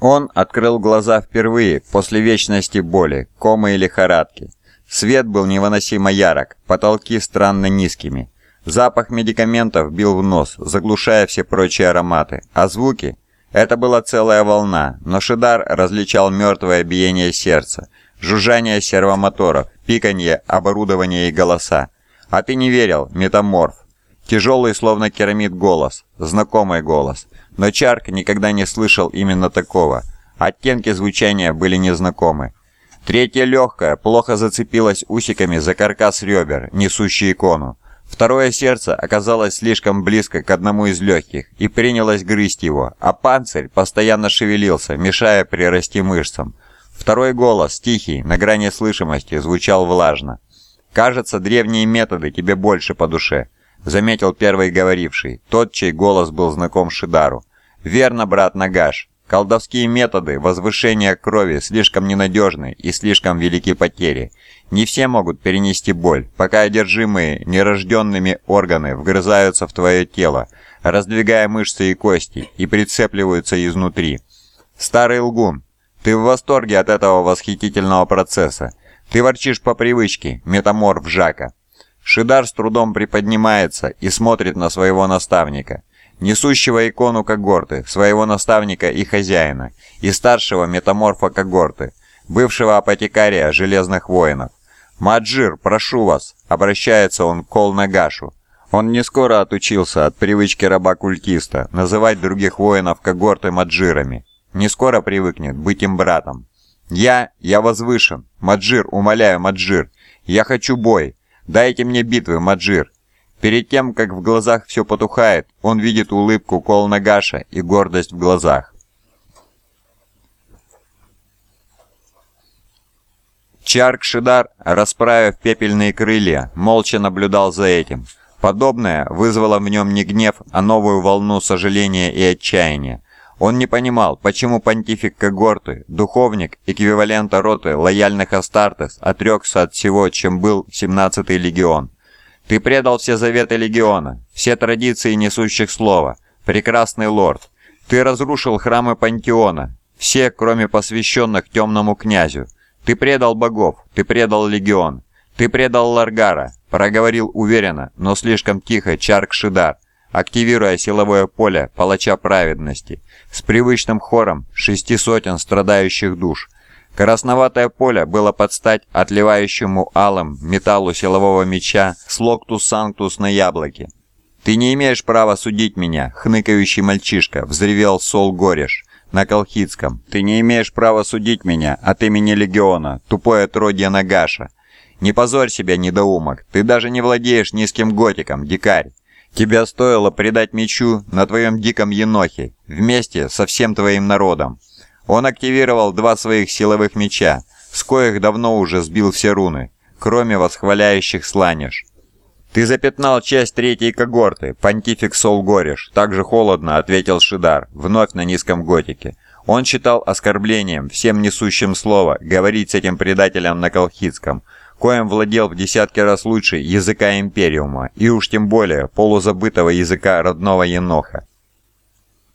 Он открыл глаза впервые после вечности боли, комы и лихорадки. Свет был невыносимо ярок, потолки странно низкими. Запах медикаментов бил в нос, заглушая все прочие ароматы, а звуки – это была целая волна, но Шидар различал мертвое биение сердца, жужжание сервомоторов, пиканье, оборудование и голоса. А ты не верил, метаморф. Тяжелый, словно керамид голос, знакомый голос. Но Чарк никогда не слышал именно такого. Оттенки звучания были незнакомы. Третье легкое плохо зацепилось усиками за каркас ребер, несущий икону. Второе сердце оказалось слишком близко к одному из легких и принялось грызть его, а панцирь постоянно шевелился, мешая прирасти мышцам. Второй голос, тихий, на грани слышимости, звучал влажно. «Кажется, древние методы тебе больше по душе», — заметил первый говоривший, тот, чей голос был знаком Шидару. «Верно, брат Нагаш. Колдовские методы возвышения крови слишком ненадежны и слишком велики потери. Не все могут перенести боль, пока одержимые нерожденными органы вгрызаются в твое тело, раздвигая мышцы и кости, и прицепливаются изнутри. Старый лгун, ты в восторге от этого восхитительного процесса. Ты ворчишь по привычке, метаморф Жака. Шидар с трудом приподнимается и смотрит на своего наставника несущего икону когорты, своего наставника и хозяина, и старшего метаморфа когорты, бывшего апотекария Железных Воинов. «Маджир, прошу вас!» — обращается он к Кол-Нагашу. Он не скоро отучился от привычки раба-культиста называть других воинов когорты маджирами. Не скоро привыкнет быть им братом. «Я... я возвышен. Маджир, умоляю, Маджир. Я хочу бой. Дайте мне битвы, Маджир. Перед тем, как в глазах все потухает, он видит улыбку Колнагаша и гордость в глазах. Чарк Шидар, расправив пепельные крылья, молча наблюдал за этим. Подобное вызвало в нем не гнев, а новую волну сожаления и отчаяния. Он не понимал, почему понтифик когорты, духовник, эквивалента роты лояльных Астартес, отрекся от всего, чем был 17-й легион. Ты предал все заветы Легиона, все традиции несущих слова, прекрасный лорд. Ты разрушил храмы Пантеона, все, кроме посвященных темному князю. Ты предал богов, ты предал Легион. Ты предал Ларгара, проговорил уверенно, но слишком тихо Чарк Шидар, активируя силовое поле палача праведности, с привычным хором шести сотен страдающих душ – Красноватое поле было под стать отливающему алым металлу силового меча с локтус санктус на яблоке. «Ты не имеешь права судить меня, хныкающий мальчишка», — взревел Сол Гореш на колхидском. «Ты не имеешь права судить меня от имени Легиона, тупое отродье Нагаша. Не позорь себя, недоумок, ты даже не владеешь низким готиком, дикарь. Тебя стоило предать мечу на твоем диком енохе, вместе со всем твоим народом. Он активировал два своих силовых меча, с коих давно уже сбил все руны, кроме восхваляющих сланеж. «Ты запятнал часть третьей когорты, понтифик Сол Гореш», также холодно ответил Шидар, вновь на низком готике. Он считал оскорблением, всем несущим слово, говорить с этим предателем на колхидском, коим владел в десятки раз лучше языка Империума, и уж тем более полузабытого языка родного Еноха.